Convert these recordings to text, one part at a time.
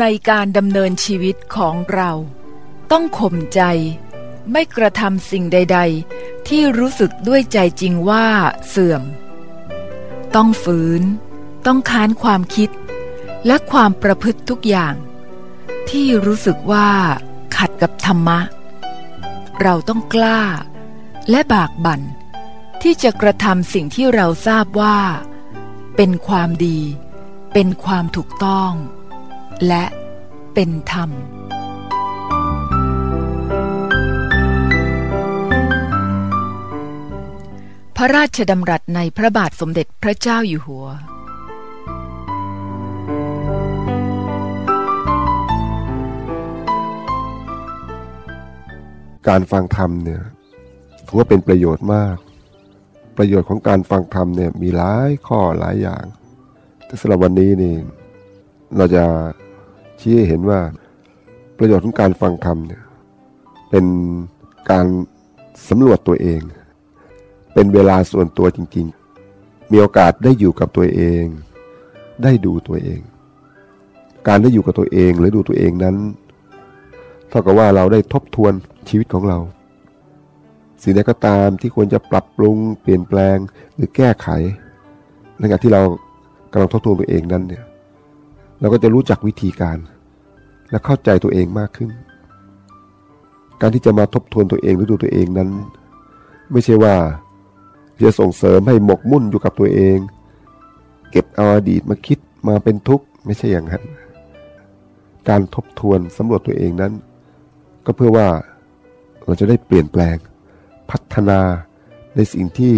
ในการดำเนินชีวิตของเรา ต้องข่มใจ ไม่กระทำสิ่งใด ๆ ที่รู้สึกด้วยใจจริงว่าเสื่อม ต้องฝืน ต้องค้านความคิด และความประพฤติทุกอย่าง ที่รู้สึกว่าขัดกับธรรมะ เราต้องกล้า และบากบั่น ที่จะกระทำสิ่งที่เราทราบว่า เป็นความดี เป็นความถูกต้อง และเป็นธรรม พระราชดำรัสในพระบาทสมเด็จพระเจ้าอยู่หัว การฟังธรรมเนี่ยถือว่าเป็นประโยชน์มาก ประโยชน์ของการฟังธรรมเนี่ยมีหลายข้อหลายอย่าง แต่สำหรับวันนี้นี่เราจะชี้ให้เห็นว่าประโยชน์ของการฟังธรรมเนี่ยเป็นการสำรวจตัวเอง เป็นเวลาส่วนตัวจริงๆ มีโอกาสได้อยู่กับตัวเอง ได้ดูตัวเอง การได้อยู่กับตัวเองหรือดูตัวเองนั้น เท่ากับว่าเราได้ทบทวนชีวิตของเรา สิ่งใดก็ตามที่ควรจะปรับปรุงเปลี่ยนแปลงหรือแก้ไขในขณะที่เรากำลังทบทวนตัวเองนั้นเนี่ยเราก็จะรู้จักวิธีการ และเข้าใจตัวเองมากขึ้น การที่จะมาทบทวนตัวเองหรือดูตัวเองนั้น ไม่ใช่ว่า จะส่งเสริมให้หมกมุ่นอยู่กับตัวเอง เก็บเอาอดีตมาคิดมาเป็นทุกข์ไม่ใช่อย่างนั้น การทบทวนสำรวจตัวเองนั้น ก็เพื่อว่าเราจะได้เปลี่ยนแปลง พัฒนาในสิ่งที่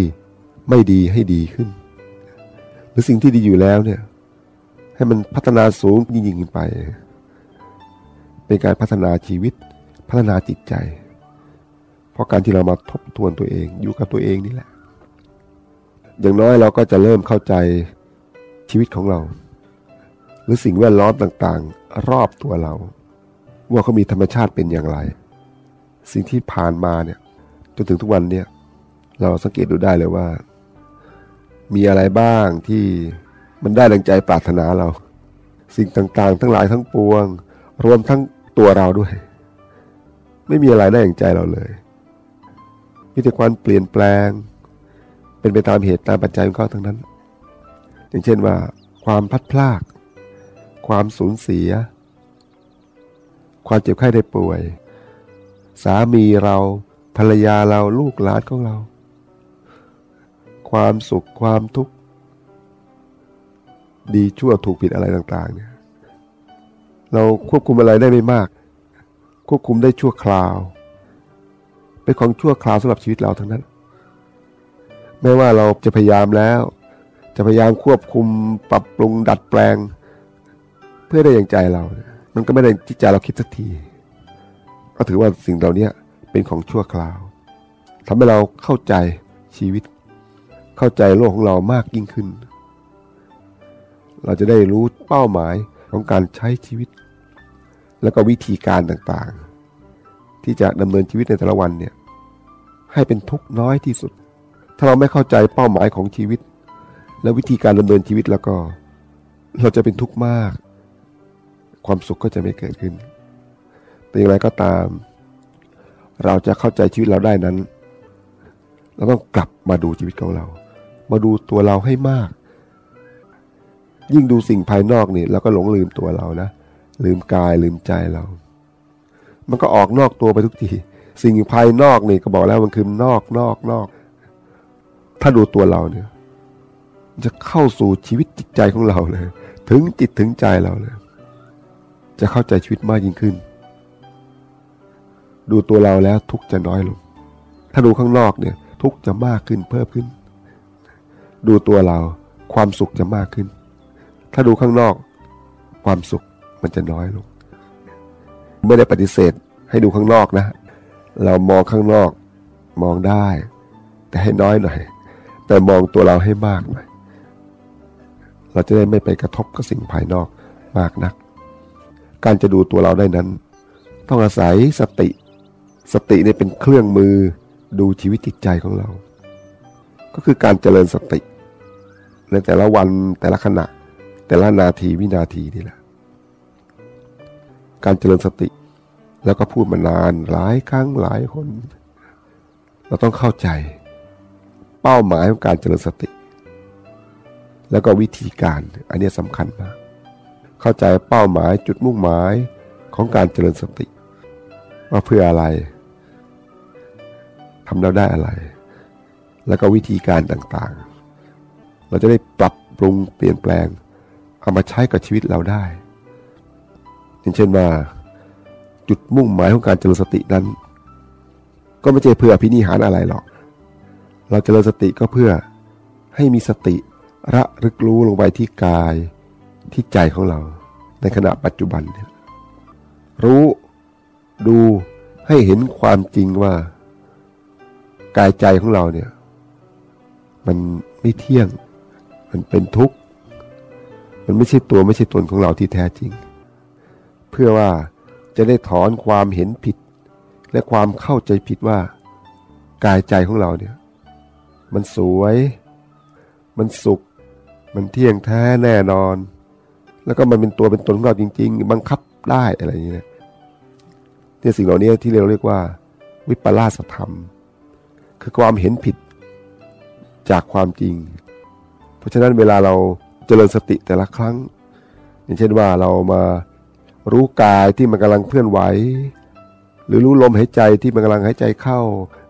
ไม่ดีให้ดีขึ้น หรือสิ่งที่ดีอยู่แล้วเนี่ยให้มันพัฒนาสูงยิ่งยิ่งขึ้นไป เป็นการพัฒนาชีวิตพัฒนาจิตใจ เพราะการที่เรามาทบทวนตัวเองอยู่กับตัวเองนี่แหละ อย่างน้อยเราก็จะเริ่มเข้าใจชีวิตของเรา หรือสิ่งแวดล้อมต่างๆ รอบตัวเรา ว่าเขามีธรรมชาติเป็นอย่างไร สิ่งที่ผ่านมาเนี่ยจนถึงทุกวันเนี่ยเราสังเกตดูได้เลยว่า มีอะไรบ้างที่มันได้ดังใจปรารถนาเรา สิ่งต่างๆ ทั้งหลายทั้งปวง รวมทั้งตัวเราด้วย ไม่มีอะไรได้อย่างใจเราเลยมีแต่ความเปลี่ยนแปลง เป็นไปตามเหตุตามปัจจัยของเขาทั้งนั้น อย่างเช่นว่า ความพัดพลาก ความสูญเสีย ความเจ็บไข้ได้ป่วย สามีเราภรรยาเราลูกหลานของเรา ความสุขความทุกข์ ดีชั่วถูกผิดอะไรต่าง ๆ เนี่ย เราควบคุมอะไรได้ไม่มาก ควบคุมได้ชั่วคราว เป็นของชั่วคราวสำหรับชีวิตเราทั้งนั้น ไม่ว่าเราจะพยายามแล้ว จะพยายามควบคุมปรับปรุงดัดแปลง เพื่อได้อย่างใจเรา มันก็ไม่ได้ที่ใจเราคิดสักที ก็ถือว่าสิ่งเหล่านี้เป็นของชั่วคราวทำให้เราเข้าใจชีวิต เข้าใจโลกของเรามากยิ่งขึ้น เราจะได้รู้เป้าหมายของการใช้ชีวิต แล้วก็วิธีการต่างๆ ที่จะดำเนินชีวิตในแต่ละวันเนี่ยให้เป็นทุกน้อยที่สุด ถ้าเราไม่เข้าใจเป้าหมายของชีวิต และวิธีการดำเนินชีวิตแล้วก็ เราจะเป็นทุกข์มาก ความสุขก็จะไม่เกิดขึ้น แต่อย่างไรก็ตาม เราจะเข้าใจชีวิตเราได้นั้น เราต้องกลับมาดูชีวิตของเรา มาดูตัวเราให้มาก ยิ่งดูสิ่งภายนอกนี่เราก็หลงลืมตัวเรานะ ลืมกายลืมใจเรา มันก็ออกนอกตัวไปทุกที สิ่งภายนอกนี่ก็บอกแล้วมันคือนอกนอกนอก ถ้าดูตัวเราเนี่ย จะเข้าสู่ชีวิตจิตใจของเราเลย ถึงจิตถึงใจเราเลย จะเข้าใจชีวิตมากยิ่งขึ้น ดูตัวเราแล้วทุกจะน้อยลง ถ้าดูข้างนอกเนี่ย ทุกจะมากขึ้นเพิ่มขึ้น ดูตัวเราความสุขจะมากขึ้น ถ้าดูข้างนอก ความสุขมันจะน้อยลง ไม่ได้ปฏิเสธให้ดูข้างนอกนะ เรามองข้างนอกมองได้ แต่ให้น้อยหน่อย แต่มองตัวเราให้มากหน่อยเราจะได้ไม่ไปกระทบกับสิ่งภายนอกมากนัก การจะดูตัวเราได้นั้น ต้องอาศัยสติ สติเนี่ยเป็นเครื่องมือดูชีวิตจิตใจของเรา ก็คือการเจริญสติ ในแต่ละวันแต่ละขณะ แต่ละนาทีวินาทีนี่แหละ การเจริญสติ แล้วก็พูดมานานหลายครั้งหลายคน เราต้องเข้าใจ เป้าหมายของการเจริญสติ แล้วก็วิธีการอันนี้สำคัญมาก เข้าใจเป้าหมายจุดมุ่งหมายของการเจริญสติ ว่าเพื่ออะไรทำแล้วได้อะไร แล้วก็วิธีการต่างๆ เราจะได้ปรับปรุงเปลี่ยนแปลง เอามาใช้กับชีวิตเราได้อย่างเช่นว่าจุดมุ่งหมายของการเจริญสตินั้น ก็ไม่ใช่เพื่อพินิหารอะไรหรอก เราเจริญสติก็เพื่อให้มีสติระลึกรู้ลงไปที่กายที่ใจของเรา ในขณะปัจจุบัน รู้ดูให้เห็นความจริงว่า กายใจของเราเนี่ย มันไม่เที่ยง มันเป็นทุกข์ มันไม่ใช่ตัวไม่ใช่ตนของเราที่แท้จริง เพื่อว่าจะได้ถอนความเห็นผิด และความเข้าใจผิดว่า กายใจของเราเนี่ย มันสวย มันสุข มันเที่ยงแท้แน่นอน แล้วก็มันเป็นตัวเป็นตนของเราจริง ๆ บังคับได้อะไรอย่างเงี้ยเนี่ยสิ่งเหล่านี้ที่เราเรียกว่า วิปลาสธรรม คือความเห็นผิดจากความจริง เพราะฉะนั้นเวลาเราเจริญสติแต่ละครั้ง อย่างเช่นว่าเรามารู้กายที่มันกำลังเคลื่อนไหว หรือรู้ลมหายใจที่มันกำลังหายใจเข้า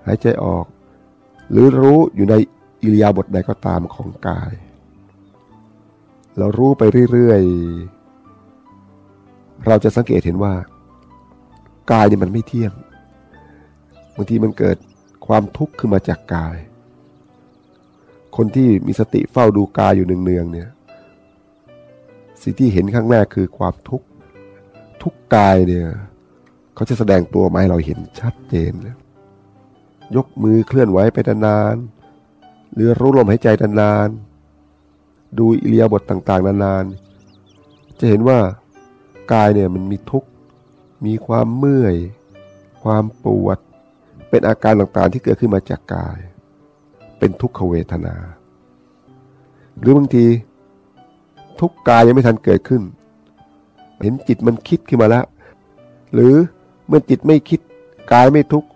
หายใจออก หรือรู้อยู่ในอิริยาบถใดก็ตามของกาย เรารู้ไปเรื่อยๆ เราจะสังเกตเห็นว่า กายนี่มันไม่เที่ยงบางทีมันเกิดความทุกข์ขึ้นมาจากกาย คนที่มีสติเฝ้าดูกายอยู่เนืองๆเนี่ยสิ่งที่เห็นข้างหน้าคือความทุกข์ทุกกายเนี่ย เขาจะแสดงตัวมาให้เราเห็นชัดเจนเลย ยกมือเคลื่อนไหวไปนานๆหรือรู้ลมหายใจนานๆดูอิเลียบทต่างๆ นานๆ จะเห็นว่ากายเนี่ยมันมีทุกข์ มีความเมื่อย ความปวด เป็นอาการต่างๆที่เกิดขึ้นมาจากกาย เป็นทุกขเวทนา หรือบางที ทุกกายยังไม่ทันเกิดขึ้น เห็นจิตมันคิดขึ้นมาแล้ว หรือเมื่อจิตไม่คิดกายไม่ทุกข์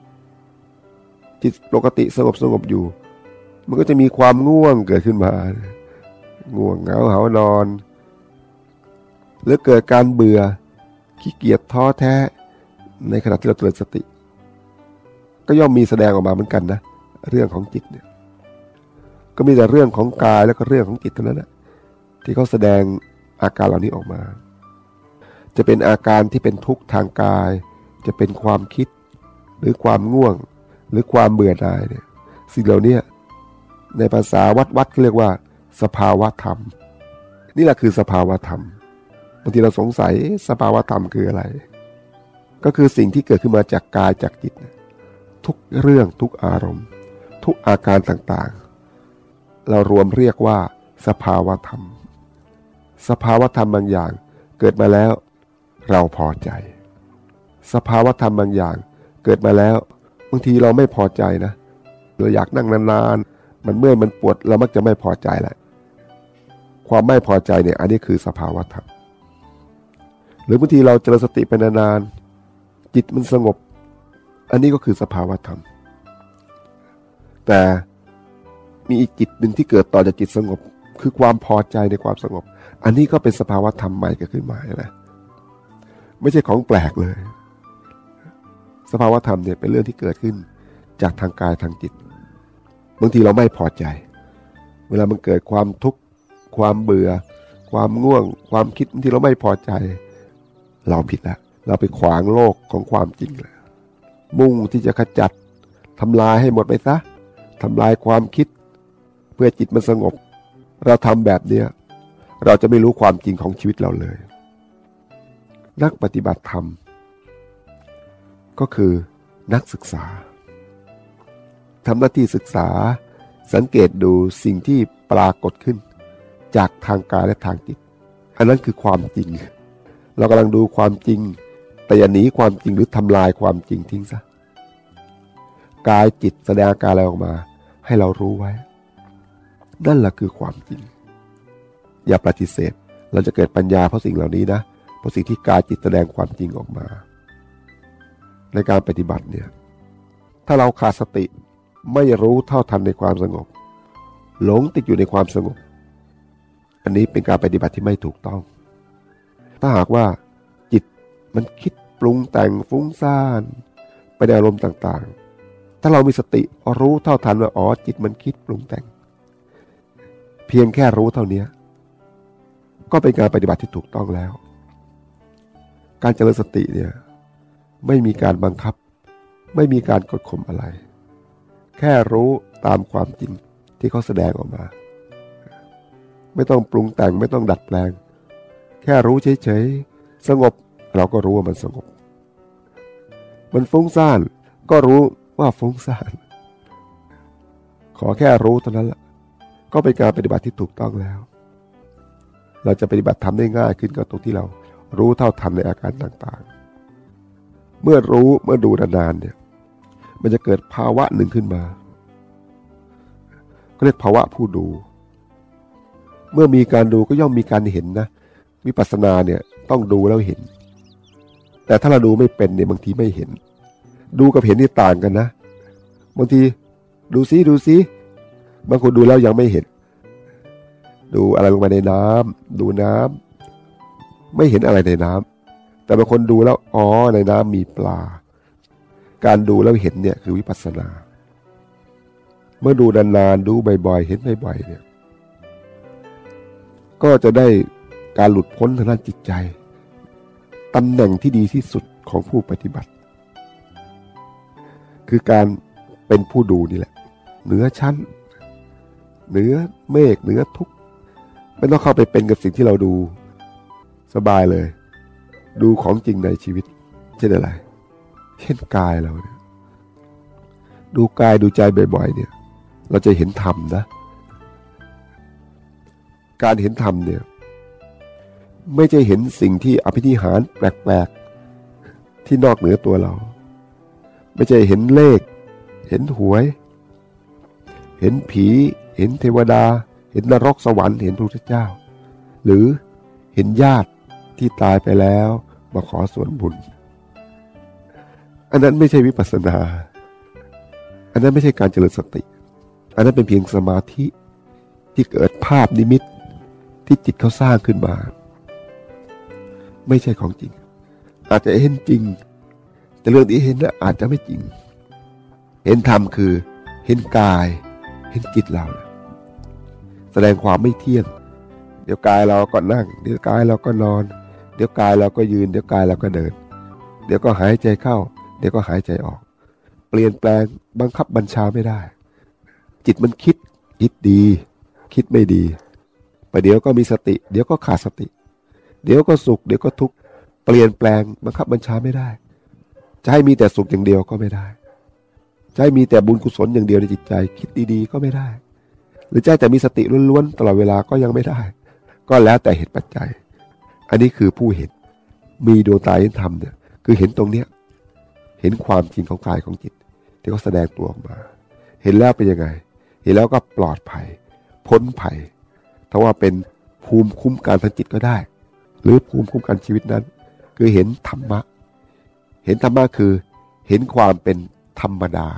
จิตปกติสงบสงบอยู่ มันก็จะมีความง่วงเกิดขึ้นมา ง่วงเหงาเหานอน หรือเกิดการเบื่อขี้เกียจท้อแท้ ในขณะที่เราเจริญสติ ก็ย่อมมีแสดงออกมาเหมือนกันนะ เรื่องของจิตเนี่ยก็มีแต่เรื่องของกายแล้วก็เรื่องของจิตเท่านั้นแหละที่เขาแสดงอาการเหล่านี้ออกมา จะเป็นอาการที่เป็นทุกข์ทางกาย จะเป็นความคิดหรือความง่วง หรือความเบื่อหน่ายเนี่ยสิ่งเหล่านี้ในภาษาวัดวัดเรียกว่า สภาวะธรรม นี่แหละคือสภาวะธรรมบางทีเราสงสัยสภาวะธรรมคืออะไร ก็คือสิ่งที่เกิดขึ้นมาจากกายจากจิต ทุกเรื่องทุกอารมณ์ ทุกอาการต่างๆ เรารวมเรียกว่า สภาวะธรรม สภาวะธรรมบางอย่างเกิดมาแล้ว เราพอใจ สภาวะธรรมบางอย่างเกิดมาแล้วางทีเราไม่พอใจนะเราอยากนั่งนานๆ มันเมื่อยมันปวดเรามักจะไม่พอใจแหละความไม่พอใจเนี่ยอันนี้คือสภาวะธรรมหรือบางทีเราเจริญสติไปนานๆจิตมันสงบ อันนี้ก็คือสภาวะธรรม แต่มีอีกจิตหนึ่งที่เกิดต่อจากจิตสงบ คือความพอใจในความสงบ อันนี้ก็เป็นสภาวะธรรมใหม่เกิดขึ้นมานะไม่ใช่ของแปลกเลย สภาวะธรรมเนี่ยเป็นเรื่องที่เกิดขึ้นจากทางกายทางจิตบางทีเราไม่พอใจ เวลามันเกิดความทุกข์ความเบื่อ ความง่วง ความคิดที่เราไม่พอใจ เราผิดแล้วเราไปขวางโลกของความจริงเลยมุ่งที่จะขจัดทำลายให้หมดไปซะทำลายความคิด เพื่อจิตมันสงบ เราทำแบบเนี้ยเราจะไม่รู้ความจริงของชีวิตเราเลย นักปฏิบัติธรรม ก็คือนักศึกษาทำหน้าที่ศึกษาสังเกตดูสิ่งที่ปรากฏขึ้น จากทางกายและทางจิต อันนั้นคือความจริง เรากำลังดูความจริง แต่อย่าหนีความจริงหรือทำลายความจริงทิ้งซะกายจิตแสดงอาการอะไรออกมา ให้เรารู้ไว้ นั่นแหละคือความจริง อย่าปฏิเสธ เราจะเกิดปัญญาเพราะสิ่งเหล่านี้นะเพราะสิ่งที่กายจิตแสดงความจริงออกมา ในการปฏิบัติเนี่ยถ้าเราขาดสติไม่รู้เท่าทันในความสงบ หลงติดอยู่ในความสงบ อันนี้เป็นการปฏิบัติที่ไม่ถูกต้อง ถ้าหากว่าจิตมันคิดปรุงแต่งฟุ้งซ่านไปในอารมณ์ต่างๆ ถ้าเรามีสติรู้เท่าทันว่าอ๋อจิตมันคิดปรุงแต่ง เพียงแค่รู้เท่านี้ก็เป็นการปฏิบัติที่ถูกต้องแล้ว การเจริญสติเนี่ย ไม่มีการบังคับ ไม่มีการกดข่มอะไร แค่รู้ตามความจริงที่เขาแสดงออกมา ไม่ต้องปรุงแต่งไม่ต้องดัดแปลง แค่รู้เฉยๆสงบเราก็รู้ว่ามันสงบ มันฟุ้งซ่านก็รู้ว่าฟุ้งซ่าน ขอแค่รู้เท่านั้นละก็เป็นการปฏิบัติที่ถูกต้องแล้ว เราจะปฏิบัติทำได้ง่ายขึ้นก็ตรงที่เรารู้เท่าทันในอาการต่างๆ เมื่อรู้เมื่อดูนานๆเนี่ย มันจะเกิดภาวะหนึ่งขึ้นมาก็เรียกภาวะผู้ดู เมื่อมีการดูก็ย่อมมีการเห็นนะวิปัสสนาเนี่ยต้องดูแล้วเห็น แต่ถ้าเราดูไม่เป็นเนี่ยบางทีไม่เห็น ดูกับเห็นนี่ต่างกันนะบางทีดูซิดูซิบางคนดูแล้วยังไม่เห็น ดูอะไรลงมาในน้ำดูน้ำไม่เห็นอะไรในน้ำ แต่บางคนดูแล้วอ๋อในน้ำมีปลา การดูแล้วเห็นเนี่ยคือวิปัสสนา เมื่อดูนานๆดูบ่อยๆ เห็นบ่อยๆเนี่ย ก็จะได้การหลุดพ้นทางด้านจิตใจตำแหน่งที่ดีที่สุดของผู้ปฏิบัติ คือการเป็นผู้ดูนี่แหละ เหนือชั้น เหนือเมฆเหนือทุกไม่ต้องเข้าไปเป็นกับสิ่งที่เราดู สบายเลย ดูของจริงในชีวิตเช่นอะไร เช่นกายเราเนี่ยดูกายดูใจบ่อยๆเนี่ย เราจะเห็นธรรมนะ การเห็นธรรมเนี่ย ไม่ใช่เห็นสิ่งที่อภิธิหารแปลกๆ ที่นอกเหนือตัวเรา ไม่ใช่เห็นเลข เห็นหวย เห็นผี เห็นเทวดา เห็นนรกสวรรค์เห็นพระพุทธเจ้า หรือเห็นญาติที่ตายไปแล้ว มาขอส่วนบุญ อันนั้นไม่ใช่วิปัสสนา อันนั้นไม่ใช่การเจริญสติ อันนั้นเป็นเพียงสมาธิที่เกิดภาพนิมิตที่จิตเขาสร้างขึ้นมา ไม่ใช่ของจริง อาจจะเห็นจริง แต่เรื่องที่เห็นนะอาจจะไม่จริง เห็นธรรมคือเห็นกาย เห็นจิตเราแสดงความไม่เที่ยง เดี๋ยวกายเราก็นั่ง เดี๋ยวกายเราก็นอน เดี๋ยวกายเราก็ยืน เดี๋ยวกายเราก็เดิน เดี๋ยวก็หายใจเข้า เดี๋ยวก็หายใจออก เปลี่ยนแปลงบังคับบัญชาไม่ได้ จิตมันคิด คิดดี คิดไม่ดีประเดี๋ยวก็มีสติ เดี๋ยวก็ขาดสติ เดี๋ยวก็สุข เดี๋ยวก็ทุกข์เปลี่ยนแปลงบังคับบัญชาไม่ได้ จะให้มีแต่สุขอย่างเดียวก็ไม่ได้จะให้มีแต่บุญกุศลอย่างเดียวในจิตใจ คิดดีๆ ก็ไม่ได้ หรือจะแต่มีสติล้วนๆตลอดเวลาก็ยังไม่ได้ ก็แล้วแต่เหตุปัจจัย อันนี้คือผู้เห็น มีดวงตาเห็นธรรมเนี่ย คือเห็นตรงเนี้ย เห็นความจริงของกายของจิต ที่เขาแสดงตัวออกมา เห็นแล้วเป็นยังไง เห็นแล้วก็ปลอดภัย พ้นภัยถ้าว่าเป็นภูมิคุ้มกันทางจิตก็ได้ หรือภูมิคุ้มกันชีวิตนั้น คือเห็นธรรมะ เห็นธรรมะคือ เห็นความเป็นธรรมดา